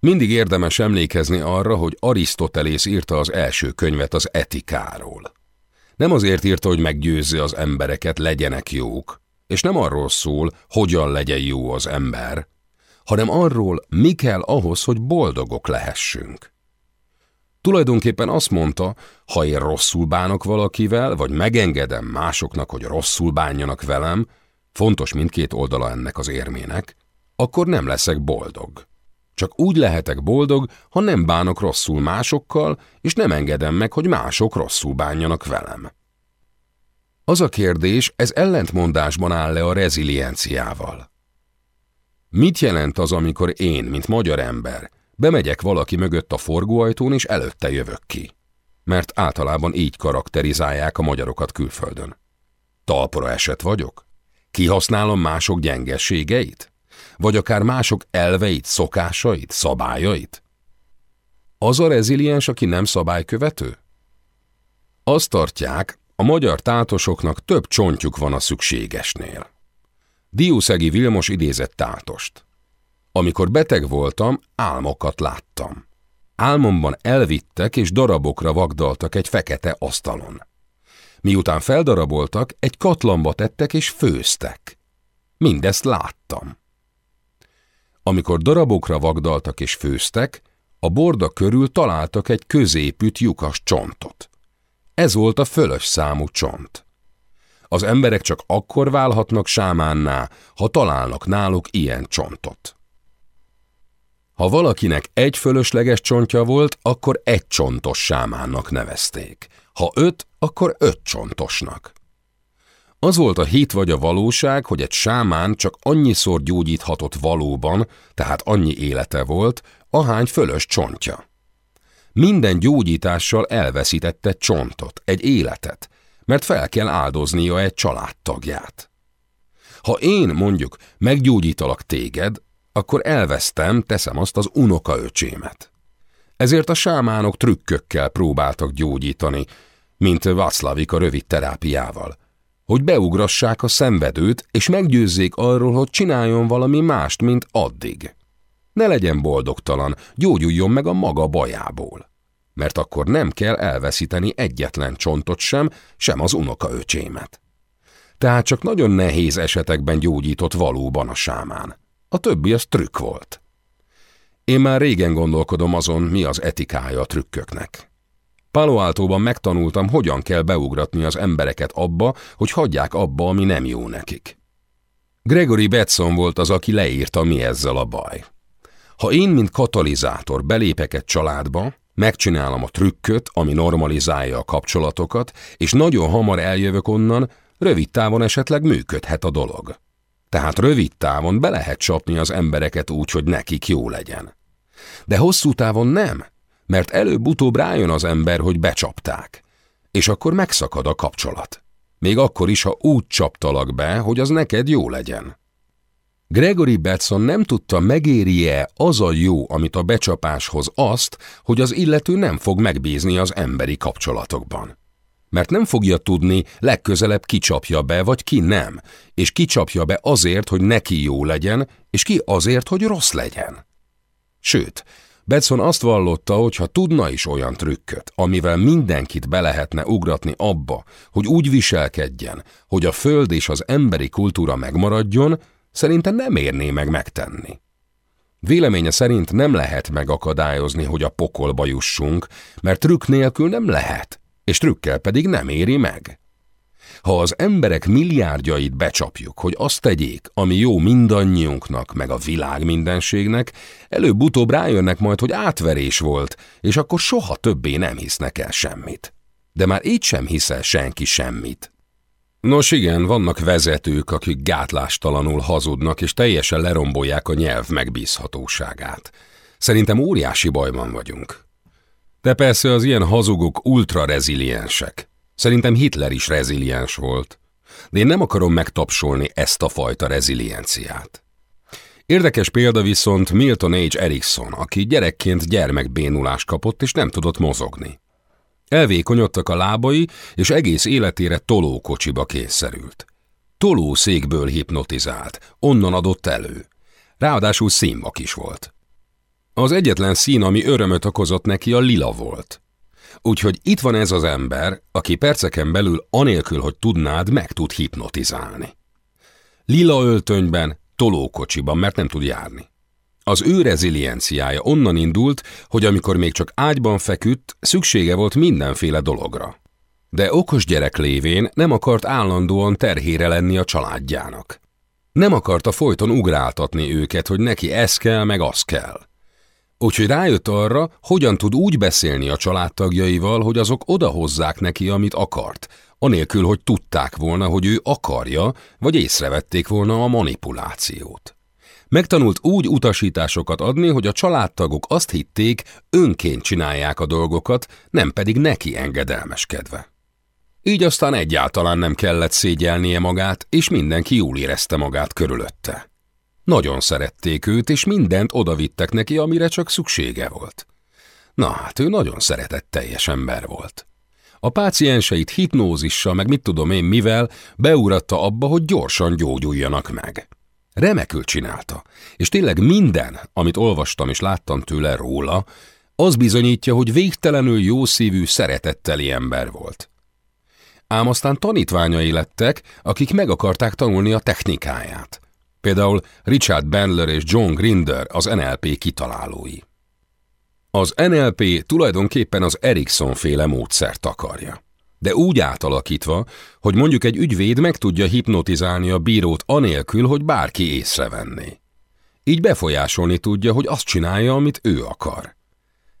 Mindig érdemes emlékezni arra, hogy Arisztotelész írta az első könyvet az etikáról. Nem azért írta, hogy meggyőzze az embereket, legyenek jók, és nem arról szól, hogyan legyen jó az ember, hanem arról, mi kell ahhoz, hogy boldogok lehessünk. Tulajdonképpen azt mondta, ha én rosszul bánok valakivel, vagy megengedem másoknak, hogy rosszul bánjanak velem, fontos mindkét oldala ennek az érmének, akkor nem leszek boldog. Csak úgy lehetek boldog, ha nem bánok rosszul másokkal, és nem engedem meg, hogy mások rosszul bánjanak velem. Az a kérdés, ez ellentmondásban áll le a rezilienciával. Mit jelent az, amikor én, mint magyar ember, bemegyek valaki mögött a forgóajtón, és előtte jövök ki? Mert általában így karakterizálják a magyarokat külföldön. Talpora eset vagyok? Kihasználom mások gyengességeit? Vagy akár mások elveit, szokásait, szabályait? Az a reziliens, aki nem szabálykövető? Azt tartják, a magyar tátosoknak több csontjuk van a szükségesnél. Diuszegi Vilmos idézett tátost. Amikor beteg voltam, álmokat láttam. Álmomban elvittek és darabokra vagdaltak egy fekete asztalon. Miután feldaraboltak, egy katlamba tettek és főztek. Mindezt láttam. Amikor darabokra vagdaltak és főztek, a borda körül találtak egy középüt lyukas csontot. Ez volt a fölös számú csont. Az emberek csak akkor válhatnak sámánná, ha találnak náluk ilyen csontot. Ha valakinek egy fölösleges csontja volt, akkor egy csontos sámánnak nevezték. Ha öt, akkor öt csontosnak. Az volt a hit vagy a valóság, hogy egy sámán csak annyiszor gyógyíthatott valóban, tehát annyi élete volt, ahány fölös csontja. Minden gyógyítással elveszítette csontot, egy életet, mert fel kell áldoznia egy családtagját. Ha én mondjuk meggyógyítalak téged, akkor elvesztem, teszem azt az unokaöcsémet. Ezért a sámánok trükkökkel próbáltak gyógyítani, mint Václavik a rövid terápiával, hogy beugrassák a szenvedőt, és meggyőzzék arról, hogy csináljon valami mást, mint addig. Ne legyen boldogtalan, gyógyuljon meg a maga bajából. Mert akkor nem kell elveszíteni egyetlen csontot sem, sem az unokaöcsémet. Tehát csak nagyon nehéz esetekben gyógyított valóban a sámán. A többi az trükk volt. Én már régen gondolkodom azon, mi az etikája a trükköknek. Palo megtanultam, hogyan kell beugratni az embereket abba, hogy hagyják abba, ami nem jó nekik. Gregory Betson volt az, aki leírta, mi ezzel a baj. Ha én, mint katalizátor belépek egy családba, megcsinálom a trükköt, ami normalizálja a kapcsolatokat, és nagyon hamar eljövök onnan, rövid távon esetleg működhet a dolog. Tehát rövid távon be lehet csapni az embereket úgy, hogy nekik jó legyen. De hosszú távon nem, mert előbb-utóbb rájön az ember, hogy becsapták. És akkor megszakad a kapcsolat. Még akkor is, ha úgy csaptalak be, hogy az neked jó legyen. Gregory Betson nem tudta, megéri-e az a jó, amit a becsapáshoz azt, hogy az illető nem fog megbízni az emberi kapcsolatokban mert nem fogja tudni, legközelebb kicsapja be, vagy ki nem, és kicsapja be azért, hogy neki jó legyen, és ki azért, hogy rossz legyen. Sőt, Betson azt vallotta, hogy ha tudna is olyan trükköt, amivel mindenkit be lehetne ugratni abba, hogy úgy viselkedjen, hogy a föld és az emberi kultúra megmaradjon, szerinte nem érné meg megtenni. Véleménye szerint nem lehet megakadályozni, hogy a pokolba jussunk, mert trükk nélkül nem lehet, és trükkel pedig nem éri meg. Ha az emberek milliárdjait becsapjuk, hogy azt tegyék, ami jó mindannyiunknak, meg a világ mindenségnek, előbb-utóbb rájönnek majd, hogy átverés volt, és akkor soha többé nem hisznek el semmit. De már így sem hiszel senki semmit. Nos igen, vannak vezetők, akik gátlástalanul hazudnak, és teljesen lerombolják a nyelv megbízhatóságát. Szerintem óriási bajban vagyunk. De persze az ilyen hazugok ultra reziliensek. Szerintem Hitler is reziliens volt. De én nem akarom megtapsolni ezt a fajta rezilienciát. Érdekes példa viszont Milton H. Erickson, aki gyerekként gyermekbénulást kapott és nem tudott mozogni. Elvékonyodtak a lábai, és egész életére tolókocsiba kényszerült. Tolószékből hipnotizált, onnan adott elő. Ráadásul színvak is volt. Az egyetlen szín, ami örömöt okozott neki, a lila volt. Úgyhogy itt van ez az ember, aki perceken belül anélkül, hogy tudnád, meg tud hipnotizálni. Lila öltönyben, tolókocsiban, mert nem tud járni. Az ő rezilienciája onnan indult, hogy amikor még csak ágyban feküdt, szüksége volt mindenféle dologra. De okos gyerek lévén nem akart állandóan terhére lenni a családjának. Nem akarta folyton ugráltatni őket, hogy neki ez kell, meg az kell. Úgyhogy rájött arra, hogyan tud úgy beszélni a családtagjaival, hogy azok odahozzák neki, amit akart, anélkül, hogy tudták volna, hogy ő akarja, vagy észrevették volna a manipulációt. Megtanult úgy utasításokat adni, hogy a családtagok azt hitték, önként csinálják a dolgokat, nem pedig neki engedelmeskedve. Így aztán egyáltalán nem kellett szégyelnie magát, és mindenki jól érezte magát körülötte. Nagyon szerették őt, és mindent odavittek neki, amire csak szüksége volt. Na hát ő nagyon szeretett teljes ember volt. A pácienseit hipnózissal, meg mit tudom én mivel, beuratta abba, hogy gyorsan gyógyuljanak meg. Remekül csinálta, és tényleg minden, amit olvastam és láttam tőle róla, az bizonyítja, hogy végtelenül jószívű, szeretetteli ember volt. Ám aztán tanítványai lettek, akik meg akarták tanulni a technikáját. Például Richard Bandler és John Grinder, az NLP kitalálói. Az NLP tulajdonképpen az Erikson féle módszert akarja de úgy átalakítva, hogy mondjuk egy ügyvéd meg tudja hipnotizálni a bírót anélkül, hogy bárki észrevenné. Így befolyásolni tudja, hogy azt csinálja, amit ő akar.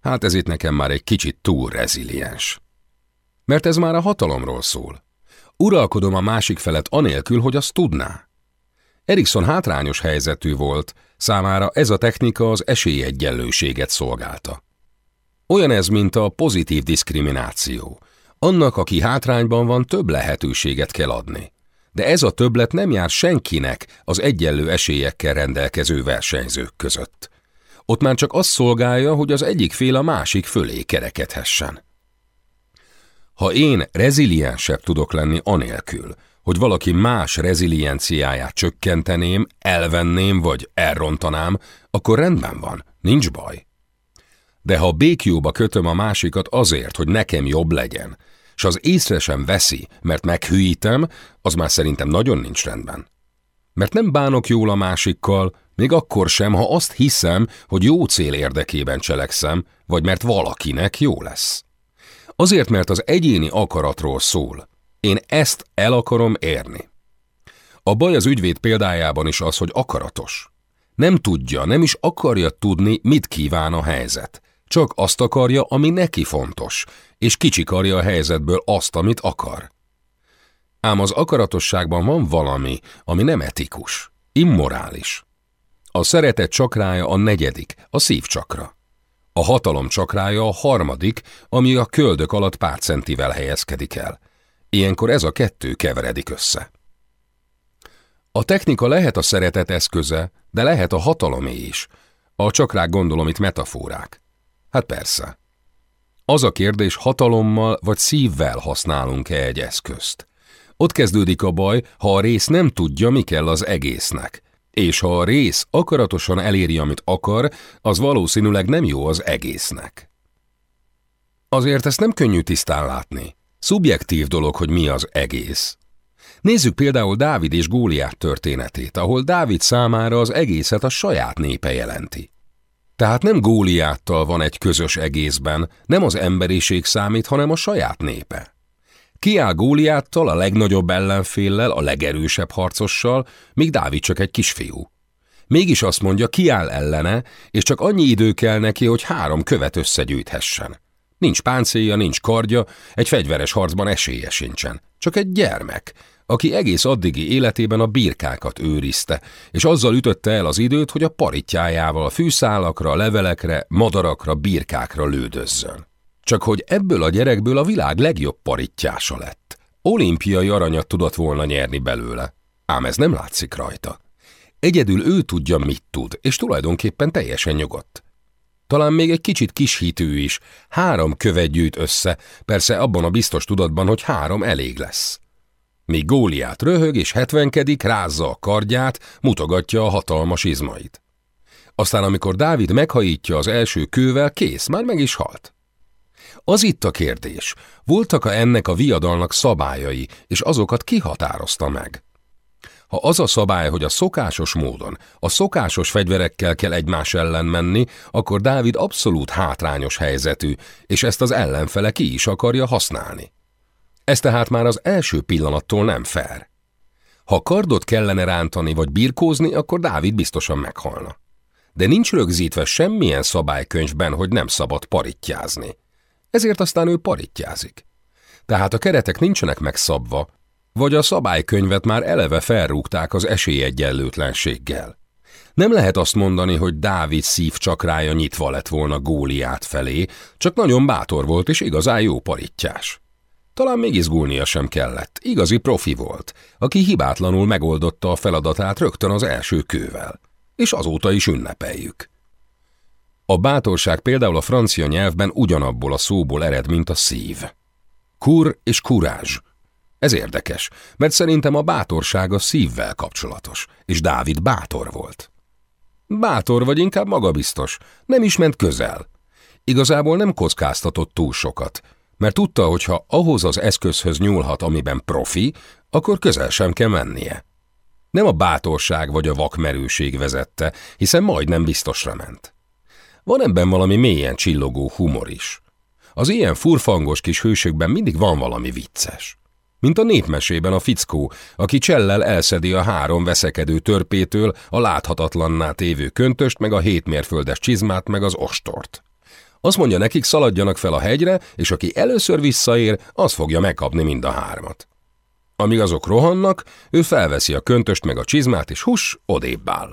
Hát ez itt nekem már egy kicsit túl reziliens. Mert ez már a hatalomról szól. Uralkodom a másik felet anélkül, hogy azt tudná. Erikson hátrányos helyzetű volt, számára ez a technika az esélyegyenlőséget szolgálta. Olyan ez, mint a pozitív diszkrimináció – annak, aki hátrányban van, több lehetőséget kell adni. De ez a többlet nem jár senkinek az egyenlő esélyekkel rendelkező versenyzők között. Ott már csak az szolgálja, hogy az egyik fél a másik fölé kerekedhessen. Ha én reziliensebb tudok lenni anélkül, hogy valaki más rezilienciáját csökkenteném, elvenném vagy elrontanám, akkor rendben van, nincs baj. De ha békjóba kötöm a másikat azért, hogy nekem jobb legyen, és az észre sem veszi, mert meghűítem, az már szerintem nagyon nincs rendben. Mert nem bánok jól a másikkal, még akkor sem, ha azt hiszem, hogy jó cél érdekében cselekszem, vagy mert valakinek jó lesz. Azért, mert az egyéni akaratról szól. Én ezt el akarom érni. A baj az ügyvéd példájában is az, hogy akaratos. Nem tudja, nem is akarja tudni, mit kíván a helyzet. Csak azt akarja, ami neki fontos, és kicsikarja a helyzetből azt, amit akar. Ám az akaratosságban van valami, ami nem etikus, immorális. A szeretet csakrája a negyedik, a szívcsakra. A hatalom csakrája a harmadik, ami a köldök alatt pár centivel helyezkedik el. Ilyenkor ez a kettő keveredik össze. A technika lehet a szeretet eszköze, de lehet a hatalomé is. A csakrák gondolom itt metaforák. Hát persze. Az a kérdés, hatalommal vagy szívvel használunk-e egy eszközt. Ott kezdődik a baj, ha a rész nem tudja, mi kell az egésznek. És ha a rész akaratosan eléri, amit akar, az valószínűleg nem jó az egésznek. Azért ezt nem könnyű tisztán látni. Szubjektív dolog, hogy mi az egész. Nézzük például Dávid és Góliát történetét, ahol Dávid számára az egészet a saját népe jelenti. Tehát nem Góliáttal van egy közös egészben, nem az emberiség számít, hanem a saját népe. Kiáll Góliáttal, a legnagyobb ellenféllel, a legerősebb harcossal, míg Dávid csak egy kisfiú. Mégis azt mondja, kiáll ellene, és csak annyi idő kell neki, hogy három követ összegyűjthessen. Nincs páncélja, nincs kardja, egy fegyveres harcban esélye sincsen. Csak egy gyermek, aki egész addigi életében a birkákat őrizte, és azzal ütötte el az időt, hogy a paritjájával fűszálakra, levelekre, madarakra, birkákra lődözzön. Csak hogy ebből a gyerekből a világ legjobb parittyása lett. Olimpiai aranyat tudott volna nyerni belőle, ám ez nem látszik rajta. Egyedül ő tudja, mit tud, és tulajdonképpen teljesen nyugodt. Talán még egy kicsit kishitű is, három követ gyűjt össze, persze abban a biztos tudatban, hogy három elég lesz. Míg Góliát röhög és hetvenkedik, rázza a kardját, mutogatja a hatalmas izmait. Aztán amikor Dávid meghajítja az első kővel, kész, már meg is halt. Az itt a kérdés, voltak-e ennek a viadalnak szabályai, és azokat kihatározta meg? Ha az a szabály, hogy a szokásos módon, a szokásos fegyverekkel kell egymás ellen menni, akkor Dávid abszolút hátrányos helyzetű, és ezt az ellenfele ki is akarja használni. Ez tehát már az első pillanattól nem fair. Ha kardot kellene rántani vagy birkózni, akkor Dávid biztosan meghalna. De nincs rögzítve semmilyen szabálykönyvben, hogy nem szabad parittyázni. Ezért aztán ő parittyázik. Tehát a keretek nincsenek megszabva, vagy a szabálykönyvet már eleve felrúgták az esélyegyenlőtlenséggel. Nem lehet azt mondani, hogy Dávid szívcsakrája nyitva lett volna Góliát felé, csak nagyon bátor volt és igazán jó parittyás. Talán még izgulnia sem kellett, igazi profi volt, aki hibátlanul megoldotta a feladatát rögtön az első kővel. És azóta is ünnepeljük. A bátorság például a francia nyelvben ugyanabból a szóból ered, mint a szív. Kur és kurázs. Ez érdekes, mert szerintem a bátorság a szívvel kapcsolatos, és Dávid bátor volt. Bátor vagy inkább magabiztos, nem is ment közel. Igazából nem kockáztatott túl sokat, mert tudta, hogy ha ahhoz az eszközhöz nyúlhat, amiben profi, akkor közel sem kell mennie. Nem a bátorság vagy a vakmerőség vezette, hiszen majdnem biztosra ment. Van ebben valami mélyen csillogó humor is. Az ilyen furfangos kis hősökben mindig van valami vicces. Mint a népmesében a fickó, aki csellel elszedi a három veszekedő törpétől a láthatatlanná tévő köntöst, meg a hétmérföldes csizmát, meg az ostort. Azt mondja nekik, szaladjanak fel a hegyre, és aki először visszaér, az fogja megkapni mind a hármat. Amíg azok rohannak, ő felveszi a köntöst meg a csizmát, és hus, odébb áll.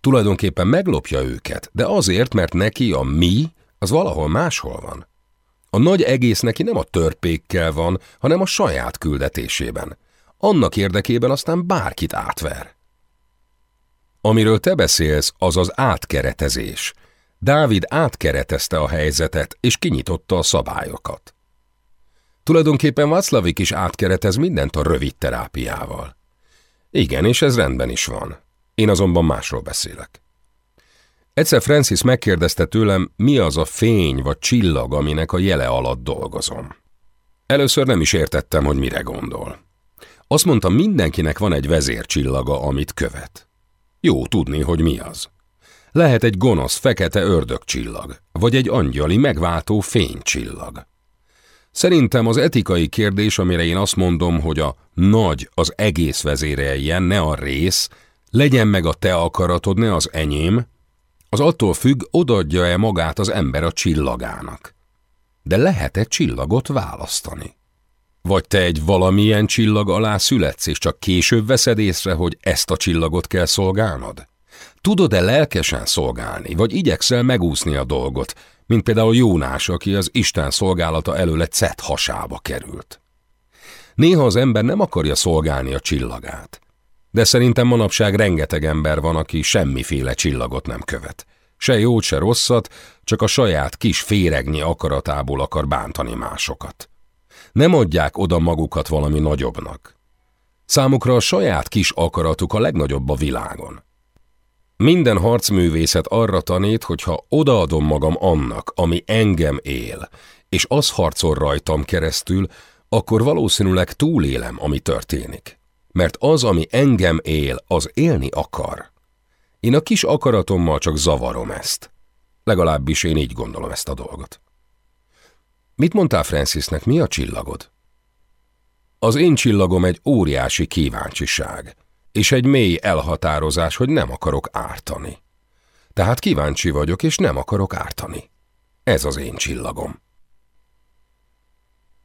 Tulajdonképpen meglopja őket, de azért, mert neki a mi, az valahol máshol van. A nagy egész neki nem a törpékkel van, hanem a saját küldetésében. Annak érdekében aztán bárkit átver. Amiről te beszélsz, az az átkeretezés. Dávid átkeretezte a helyzetet, és kinyitotta a szabályokat. Tulajdonképpen Václavik is átkeretez mindent a rövid terápiával. Igen, és ez rendben is van. Én azonban másról beszélek. Egyszer Francis megkérdezte tőlem, mi az a fény vagy csillag, aminek a jele alatt dolgozom. Először nem is értettem, hogy mire gondol. Azt mondta, mindenkinek van egy vezércsillaga, amit követ. Jó tudni, hogy mi az. Lehet egy gonosz, fekete ördögcsillag, vagy egy angyali, megváltó fénycsillag. Szerintem az etikai kérdés, amire én azt mondom, hogy a nagy az egész vezéreljen, ne a rész, legyen meg a te akaratod, ne az enyém, az attól függ, odadja-e magát az ember a csillagának. De lehet-e csillagot választani? Vagy te egy valamilyen csillag alá születsz, és csak később veszed észre, hogy ezt a csillagot kell szolgálnod? Tudod-e lelkesen szolgálni, vagy igyekszel megúszni a dolgot, mint például Jónás, aki az Isten szolgálata elől egy hasába került? Néha az ember nem akarja szolgálni a csillagát, de szerintem manapság rengeteg ember van, aki semmiféle csillagot nem követ. Se jót, se rosszat, csak a saját kis féregnyi akaratából akar bántani másokat. Nem adják oda magukat valami nagyobbnak. Számukra a saját kis akaratuk a legnagyobb a világon. Minden harcművészet arra tanít, hogy ha odaadom magam annak, ami engem él, és az harcol rajtam keresztül, akkor valószínűleg túlélem, ami történik mert az, ami engem él, az élni akar. Én a kis akaratommal csak zavarom ezt. Legalábbis én így gondolom ezt a dolgot. Mit mondtál Francisnek, mi a csillagod? Az én csillagom egy óriási kíváncsiság, és egy mély elhatározás, hogy nem akarok ártani. Tehát kíváncsi vagyok, és nem akarok ártani. Ez az én csillagom.